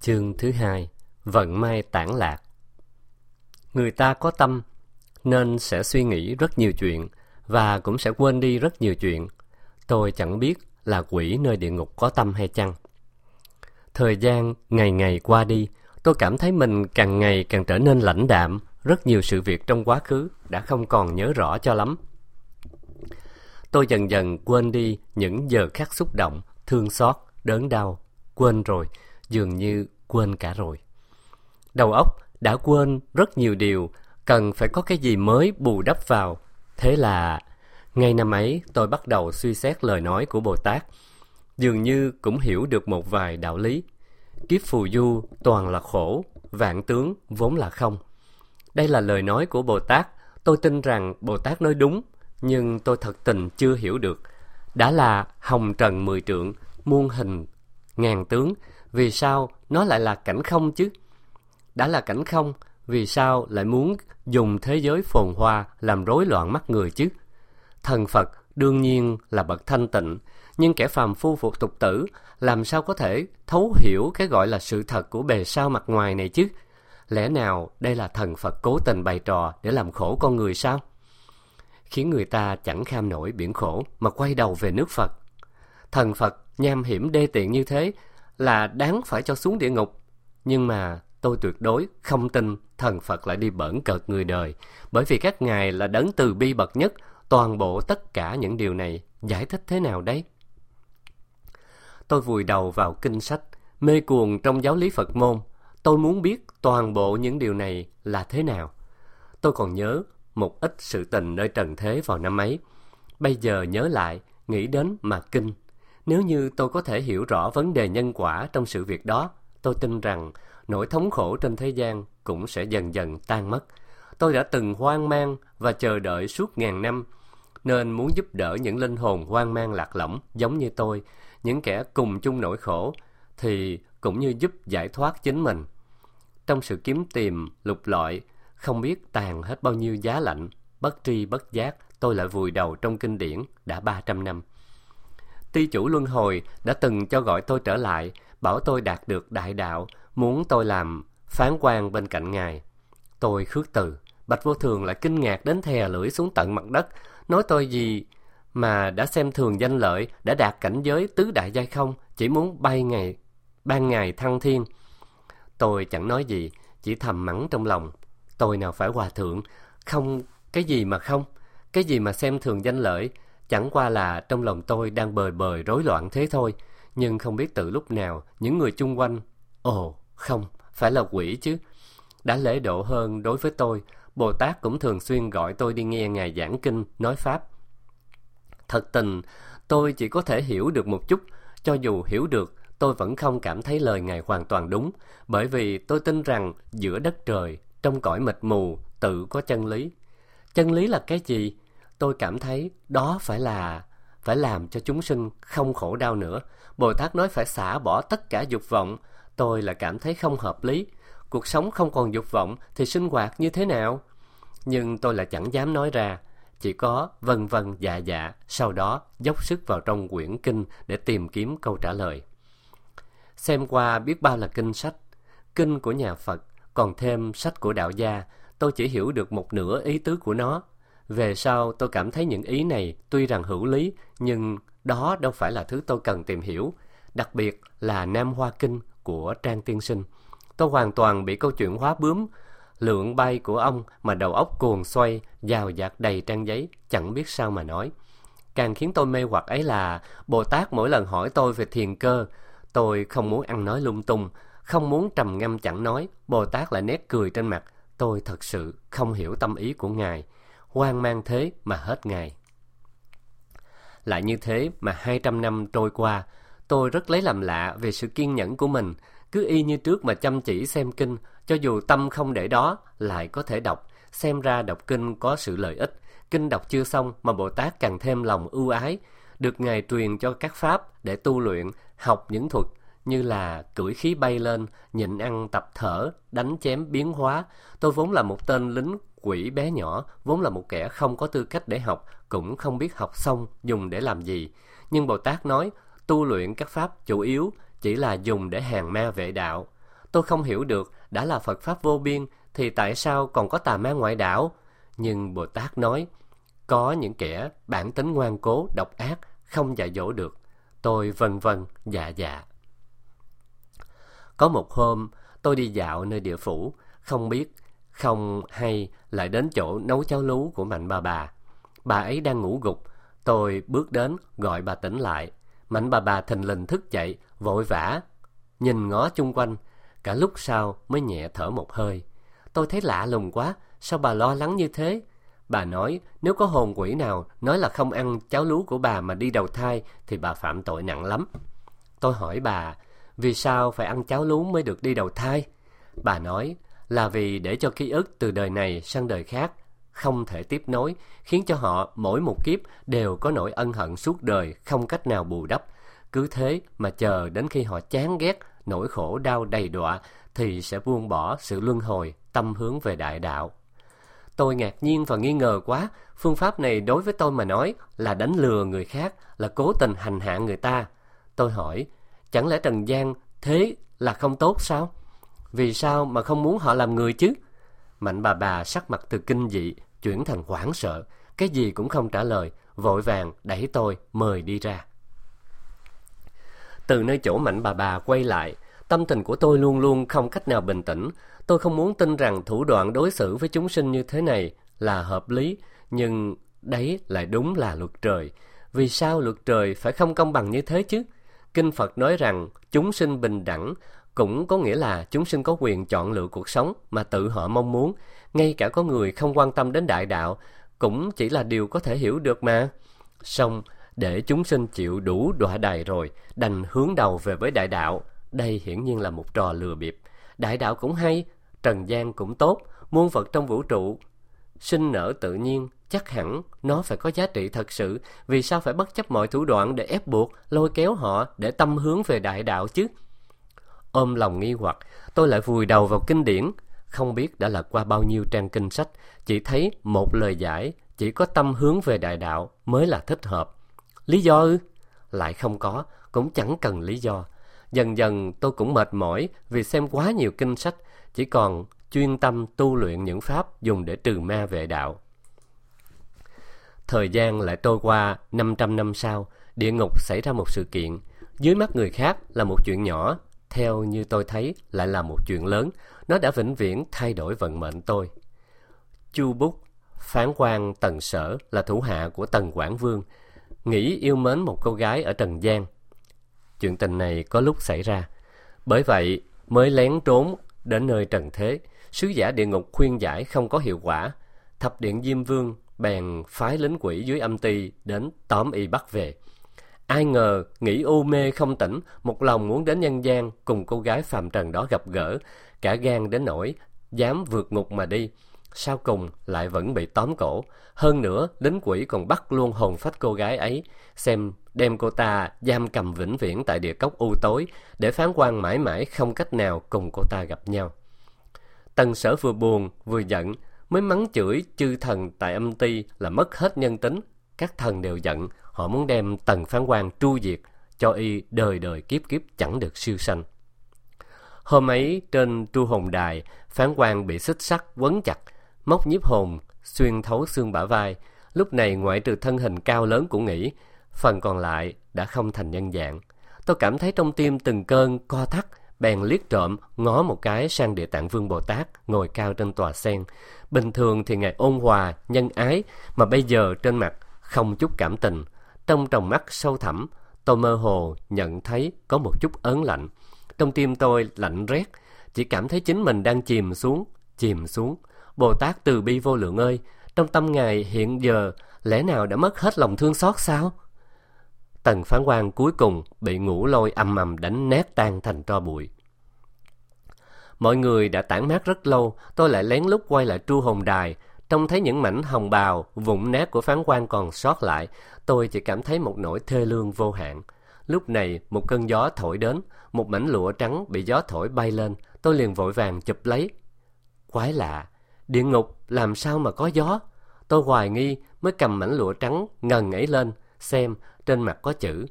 Chương thứ hai Vận may tản lạc Người ta có tâm nên sẽ suy nghĩ rất nhiều chuyện và cũng sẽ quên đi rất nhiều chuyện. Tôi chẳng biết là quỷ nơi địa ngục có tâm hay chăng. Thời gian ngày ngày qua đi, tôi cảm thấy mình càng ngày càng trở nên lãnh đạm. Rất nhiều sự việc trong quá khứ đã không còn nhớ rõ cho lắm. Tôi dần dần quên đi những giờ khắc xúc động, thương xót, đớn đau. Quên rồi, dường như quên cả rồi. Đầu óc đã quên rất nhiều điều, cần phải có cái gì mới bù đắp vào. Thế là, ngay năm ấy tôi bắt đầu suy xét lời nói của Bồ Tát. Dường như cũng hiểu được một vài đạo lý. Kiếp phù du toàn là khổ, vạn tướng vốn là không. Đây là lời nói của Bồ Tát. Tôi tin rằng Bồ Tát nói đúng, nhưng tôi thật tình chưa hiểu được. Đã là hồng trần mười trượng, muôn hình, ngàn tướng, vì sao nó lại là cảnh không chứ? Đã là cảnh không, vì sao lại muốn dùng thế giới phồn hoa làm rối loạn mắt người chứ? Thần Phật đương nhiên là bậc thanh tịnh, nhưng kẻ phàm phu phục tục tử làm sao có thể thấu hiểu cái gọi là sự thật của bề sao mặt ngoài này chứ? Lẽ nào đây là thần Phật cố tình bày trò để làm khổ con người sao? Khiến người ta chẳng kham nổi biển khổ mà quay đầu về nước Phật. Thần Phật nham hiểm đê tiện như thế là đáng phải cho xuống địa ngục. Nhưng mà tôi tuyệt đối không tin thần Phật lại đi bẩn cợt người đời, bởi vì các ngài là đấng từ bi bậc nhất, toàn bộ tất cả những điều này giải thích thế nào đấy? Tôi vùi đầu vào kinh sách, mê cuồng trong giáo lý Phật môn. Tôi muốn biết toàn bộ những điều này là thế nào. Tôi còn nhớ một ít sự tình nơi trần thế vào năm ấy. Bây giờ nhớ lại, nghĩ đến mà kinh. Nếu như tôi có thể hiểu rõ vấn đề nhân quả trong sự việc đó, tôi tin rằng nỗi thống khổ trên thế gian cũng sẽ dần dần tan mất. Tôi đã từng hoang mang và chờ đợi suốt ngàn năm, nên muốn giúp đỡ những linh hồn hoang mang lạc lõng giống như tôi, những kẻ cùng chung nỗi khổ, thì cũng như giúp giải thoát chính mình. Trong sự kiếm tìm, lục lọi, không biết tàn hết bao nhiêu giá lạnh, bất tri bất giác, tôi lại vùi đầu trong kinh điển đã 300 năm. Ty chủ luân hồi đã từng cho gọi tôi trở lại, bảo tôi đạt được đại đạo, muốn tôi làm phán quan bên cạnh ngài. Tôi khước từ, Bạch Vô Thường lại kinh ngạc đến thè lưỡi xuống tận mặt đất, nói tôi gì mà đã xem thường danh lợi, đã đạt cảnh giới tứ đại giai không, chỉ muốn bay ngày, ban ngày thăng thiên. Tôi chẳng nói gì, chỉ thầm mắng trong lòng. Tôi nào phải hòa thượng, không cái gì mà không, cái gì mà xem thường danh lợi, Chẳng qua là trong lòng tôi đang bời bời rối loạn thế thôi, nhưng không biết từ lúc nào những người chung quanh, ồ, không, phải là quỷ chứ. Đã lễ độ hơn đối với tôi, Bồ Tát cũng thường xuyên gọi tôi đi nghe Ngài giảng kinh, nói Pháp. Thật tình, tôi chỉ có thể hiểu được một chút, cho dù hiểu được, tôi vẫn không cảm thấy lời Ngài hoàn toàn đúng, bởi vì tôi tin rằng giữa đất trời, trong cõi mịt mù, tự có chân lý. Chân lý là cái gì? Tôi cảm thấy đó phải là phải làm cho chúng sinh không khổ đau nữa. Bồ Tát nói phải xả bỏ tất cả dục vọng, tôi là cảm thấy không hợp lý. Cuộc sống không còn dục vọng thì sinh hoạt như thế nào? Nhưng tôi là chẳng dám nói ra, chỉ có vân vân dạ dạ, sau đó dốc sức vào trong quyển kinh để tìm kiếm câu trả lời. Xem qua biết bao là kinh sách, kinh của nhà Phật, còn thêm sách của đạo gia, tôi chỉ hiểu được một nửa ý tứ của nó. Về sau tôi cảm thấy những ý này tuy rằng hữu lý, nhưng đó đâu phải là thứ tôi cần tìm hiểu. Đặc biệt là Nam Hoa Kinh của Trang Tiên Sinh. Tôi hoàn toàn bị câu chuyện hóa bướm, lượng bay của ông mà đầu óc cuồng xoay, dào dạt đầy trang giấy, chẳng biết sao mà nói. Càng khiến tôi mê hoặc ấy là Bồ Tát mỗi lần hỏi tôi về thiền cơ, tôi không muốn ăn nói lung tung, không muốn trầm ngâm chẳng nói, Bồ Tát lại nét cười trên mặt. Tôi thật sự không hiểu tâm ý của Ngài hoang mang thế mà hết ngày. Lại như thế mà 200 năm trôi qua, tôi rất lấy làm lạ về sự kiên nhẫn của mình, cứ y như trước mà chăm chỉ xem kinh, cho dù tâm không để đó, lại có thể đọc, xem ra đọc kinh có sự lợi ích. Kinh đọc chưa xong mà Bồ Tát càng thêm lòng ưu ái, được Ngài truyền cho các pháp để tu luyện, học những thuật như là cưỡi khí bay lên, nhịn ăn tập thở, đánh chém biến hóa. Tôi vốn là một tên lính quỷ bé nhỏ, vốn là một kẻ không có tư cách để học, cũng không biết học xong dùng để làm gì. Nhưng Bồ Tát nói, tu luyện các pháp chủ yếu chỉ là dùng để hàng ma vệ đạo. Tôi không hiểu được, đã là Phật Pháp vô biên, thì tại sao còn có tà ma ngoại đạo? Nhưng Bồ Tát nói, có những kẻ bản tính ngoan cố, độc ác, không dạy dỗ được. Tôi vân vân, dạ dạ. Có một hôm, tôi đi dạo nơi địa phủ, không biết, không hay lại đến chỗ nấu cháo lú của mạnh bà bà. Bà ấy đang ngủ gục, tôi bước đến gọi bà tỉnh lại. Mạnh bà bà thình lình thức dậy, vội vã, nhìn ngó chung quanh, cả lúc sau mới nhẹ thở một hơi. Tôi thấy lạ lùng quá, sao bà lo lắng như thế? Bà nói nếu có hồn quỷ nào nói là không ăn cháo lú của bà mà đi đầu thai thì bà phạm tội nặng lắm. Tôi hỏi bà, vì sao phải ăn cháo lú mới được đi đầu thai? Bà nói là vì để cho ký ức từ đời này sang đời khác không thể tiếp nối, khiến cho họ mỗi một kiếp đều có nỗi ân hận suốt đời không cách nào bù đắp. Cứ thế mà chờ đến khi họ chán ghét, nỗi khổ đau đầy đọa thì sẽ buông bỏ sự luân hồi, tâm hướng về đại đạo. Tôi ngạc nhiên và nghi ngờ quá, phương pháp này đối với tôi mà nói là đánh lừa người khác, là cố tình hành hạ người ta. Tôi hỏi, chẳng lẽ Trần gian thế là không tốt sao? Vì sao mà không muốn họ làm người chứ? Mạnh bà bà sắc mặt từ kinh dị chuyển thành hoảng sợ, cái gì cũng không trả lời, vội vàng đẩy tôi mời đi ra. Từ nơi chỗ mạnh bà bà quay lại, tâm tình của tôi luôn luôn không cách nào bình tĩnh. Tôi không muốn tin rằng thủ đoạn đối xử với chúng sinh như thế này là hợp lý, nhưng đấy lại đúng là luật trời. Vì sao luật trời phải không công bằng như thế chứ? Kinh Phật nói rằng chúng sinh bình đẳng cũng có nghĩa là chúng sinh có quyền chọn lựa cuộc sống mà tự họ mong muốn. Ngay cả có người không quan tâm đến đại đạo cũng chỉ là điều có thể hiểu được mà. Song để chúng sinh chịu đủ đọa đài rồi, đành hướng đầu về với đại đạo. Đây hiển nhiên là một trò lừa bịp. Đại đạo cũng hay, trần gian cũng tốt, muôn vật trong vũ trụ. Sinh nở tự nhiên, chắc hẳn nó phải có giá trị thật sự. Vì sao phải bất chấp mọi thủ đoạn để ép buộc, lôi kéo họ để tâm hướng về đại đạo chứ? Ôm lòng nghi hoặc, tôi lại vùi đầu vào kinh điển. Không biết đã lật qua bao nhiêu trang kinh sách, chỉ thấy một lời giải, chỉ có tâm hướng về đại đạo mới là thích hợp. Lý do ư? Lại không có, cũng chẳng cần lý do. Dần dần tôi cũng mệt mỏi vì xem quá nhiều kinh sách, chỉ còn chuyên tâm tu luyện những pháp dùng để trừ ma vệ đạo. Thời gian lại trôi qua 500 năm sau, địa ngục xảy ra một sự kiện. Dưới mắt người khác là một chuyện nhỏ, theo như tôi thấy lại là một chuyện lớn. Nó đã vĩnh viễn thay đổi vận mệnh tôi. Chu Bút, phán quan Tần Sở là thủ hạ của Tần Quảng Vương, nghĩ yêu mến một cô gái ở Trần gian. Chuyện tình này có lúc xảy ra. Bởi vậy mới lén trốn đến nơi trần thế. Sứ giả địa ngục khuyên giải không có hiệu quả. Thập điện Diêm Vương bèn phái lính quỷ dưới âm ty đến tóm y bắt về. Ai ngờ nghĩ u mê không tỉnh, một lòng muốn đến nhân gian cùng cô gái phàm trần đó gặp gỡ, cả gan đến nỗi dám vượt ngục mà đi. Sau cùng lại vẫn bị tóm cổ. Hơn nữa, lính quỷ còn bắt luôn hồn phách cô gái ấy, xem đem cô ta giam cầm vĩnh viễn tại địa cốc u tối, để phán quan mãi mãi không cách nào cùng cô ta gặp nhau. Tần sở vừa buồn, vừa giận, mới mắng chửi chư thần tại âm ty là mất hết nhân tính. Các thần đều giận, họ muốn đem tần phán quan tru diệt, cho y đời đời kiếp kiếp chẳng được siêu sanh. Hôm ấy trên tru hồn đài, phán quan bị xích sắt quấn chặt, móc nhiếp hồn xuyên thấu xương bả vai. Lúc này ngoại trừ thân hình cao lớn của nghĩ, phần còn lại đã không thành nhân dạng. Tôi cảm thấy trong tim từng cơn co thắt, bèn liếc trộm ngó một cái sang địa tạng vương bồ tát ngồi cao trên tòa sen bình thường thì ngài ôn hòa nhân ái mà bây giờ trên mặt không chút cảm tình trong tròng mắt sâu thẳm tôi mơ hồ nhận thấy có một chút ớn lạnh trong tim tôi lạnh rét chỉ cảm thấy chính mình đang chìm xuống chìm xuống bồ tát từ bi vô lượng ơi, trong tâm ngài hiện giờ lẽ nào đã mất hết lòng thương xót sao? Tần phán quan cuối cùng bị ngủ lôi âm ầm đánh nát tan thành tro bụi. Mọi người đã tản mát rất lâu, tôi lại lén lút quay lại tru hồn đài. Trông thấy những mảnh hồng bào, vụn nát của phán quan còn sót lại, tôi chỉ cảm thấy một nỗi thê lương vô hạn. Lúc này, một cơn gió thổi đến, một mảnh lụa trắng bị gió thổi bay lên, tôi liền vội vàng chụp lấy. Quái lạ địa ngục làm sao mà có gió tôi hoài nghi mới cầm mảnh lụa trắng ngần ấy lên xem trên mặt có chữ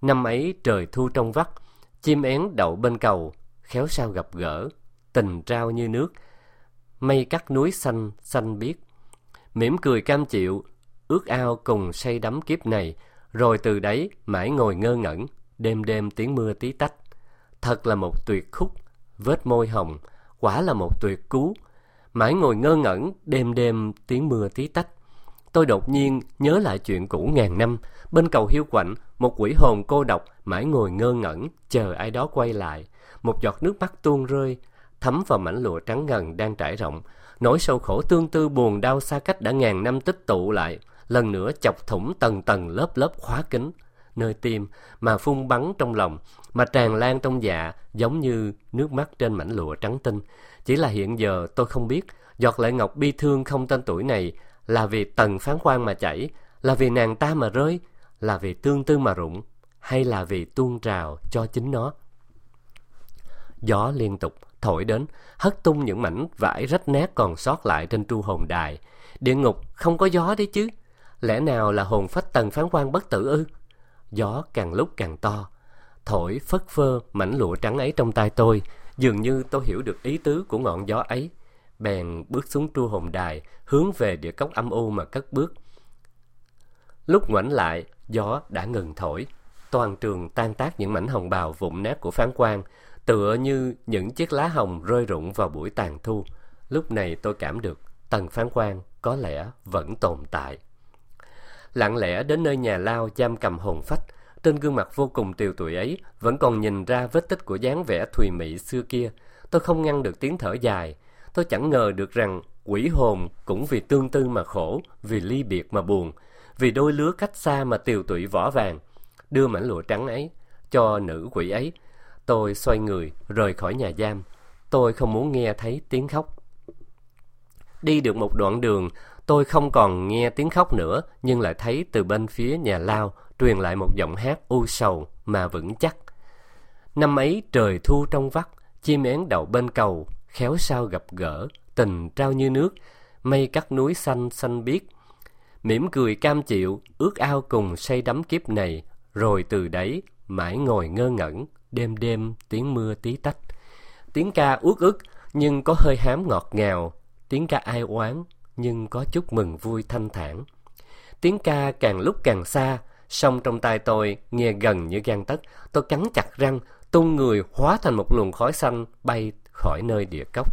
năm ấy trời thu trong vắt chim én đậu bên cầu khéo sao gặp gỡ, tình trao như nước, mây cắt núi xanh, xanh biếc. Mỉm cười cam chịu, ước ao cùng say đắm kiếp này, rồi từ đấy mãi ngồi ngơ ngẩn, đêm đêm tiếng mưa tí tách. Thật là một tuyệt khúc, vết môi hồng, quả là một tuyệt cú. Mãi ngồi ngơ ngẩn, đêm đêm tiếng mưa tí tách. Tôi đột nhiên nhớ lại chuyện cũ ngàn năm, bên cầu hiu quạnh, một quỷ hồn cô độc mãi ngồi ngơ ngẩn, chờ ai đó quay lại. Một giọt nước mắt tuôn rơi, thấm vào mảnh lụa trắng ngần đang trải rộng. Nỗi sâu khổ tương tư buồn đau xa cách đã ngàn năm tích tụ lại, lần nữa chọc thủng tầng tầng lớp lớp khóa kính nơi tim mà phun bắn trong lòng, mà tràn lan trong dạ giống như nước mắt trên mảnh lụa trắng tinh. Chỉ là hiện giờ tôi không biết, giọt lệ ngọc bi thương không tên tuổi này là vì tầng phán quan mà chảy, là vì nàng ta mà rơi, là vì tương tư mà rụng, hay là vì tuôn trào cho chính nó? Gió liên tục thổi đến, hất tung những mảnh vải rách nát còn sót lại trên tru hồn đài. Địa ngục không có gió đấy chứ. Lẽ nào là hồn phách tần phán quan bất tử ư? Gió càng lúc càng to. Thổi phất phơ mảnh lụa trắng ấy trong tay tôi, dường như tôi hiểu được ý tứ của ngọn gió ấy. Bèn bước xuống tru hồn đài, hướng về địa cốc âm u mà cất bước. Lúc ngoảnh lại, gió đã ngừng thổi. Toàn trường tan tác những mảnh hồng bào vụn nát của phán quan, tựa như những chiếc lá hồng rơi rụng vào buổi tàn thu. Lúc này tôi cảm được tần phán quan có lẽ vẫn tồn tại lặng lẽ đến nơi nhà lao giam cầm hồn phách. Trên gương mặt vô cùng tiều tụy ấy, vẫn còn nhìn ra vết tích của dáng vẻ thùy mị xưa kia. Tôi không ngăn được tiếng thở dài. Tôi chẳng ngờ được rằng quỷ hồn cũng vì tương tư mà khổ, vì ly biệt mà buồn, vì đôi lứa cách xa mà tiều tụy vỏ vàng. Đưa mảnh lụa trắng ấy cho nữ quỷ ấy. Tôi xoay người, rời khỏi nhà giam. Tôi không muốn nghe thấy tiếng khóc. Đi được một đoạn đường tôi không còn nghe tiếng khóc nữa, nhưng lại thấy từ bên phía nhà lao truyền lại một giọng hát u sầu mà vững chắc. Năm ấy trời thu trong vắt, chim én đậu bên cầu, khéo sao gặp gỡ, tình trao như nước, mây cắt núi xanh xanh biếc. Mỉm cười cam chịu, ước ao cùng say đắm kiếp này, rồi từ đấy mãi ngồi ngơ ngẩn, đêm đêm tiếng mưa tí tách. Tiếng ca uất ức, nhưng có hơi hám ngọt ngào, tiếng ca ai oán nhưng có chút mừng vui thanh thản. Tiếng ca càng lúc càng xa, song trong tai tôi nghe gần như gan tấc tôi cắn chặt răng, tung người hóa thành một luồng khói xanh bay khỏi nơi địa cốc.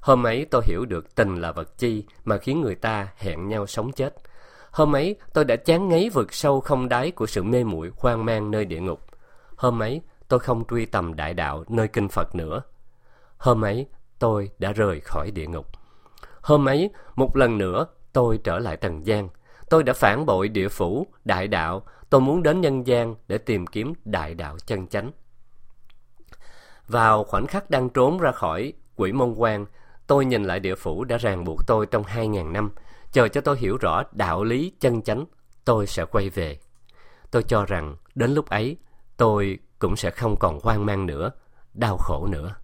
Hôm ấy tôi hiểu được tình là vật chi mà khiến người ta hẹn nhau sống chết. Hôm ấy tôi đã chán ngấy vực sâu không đáy của sự mê muội hoang mang nơi địa ngục. Hôm ấy tôi không truy tầm đại đạo nơi kinh phật nữa. Hôm ấy tôi đã rời khỏi địa ngục hôm ấy, một lần nữa, tôi trở lại trần gian tôi đã phản bội địa phủ, đại đạo. Tôi muốn đến nhân gian để tìm kiếm đại đạo chân chánh. Vào khoảnh khắc đang trốn ra khỏi quỷ môn quan, tôi nhìn lại địa phủ đã ràng buộc tôi trong hai ngàn năm. Chờ cho tôi hiểu rõ đạo lý chân chánh, tôi sẽ quay về. Tôi cho rằng đến lúc ấy, tôi cũng sẽ không còn hoang mang nữa, đau khổ nữa.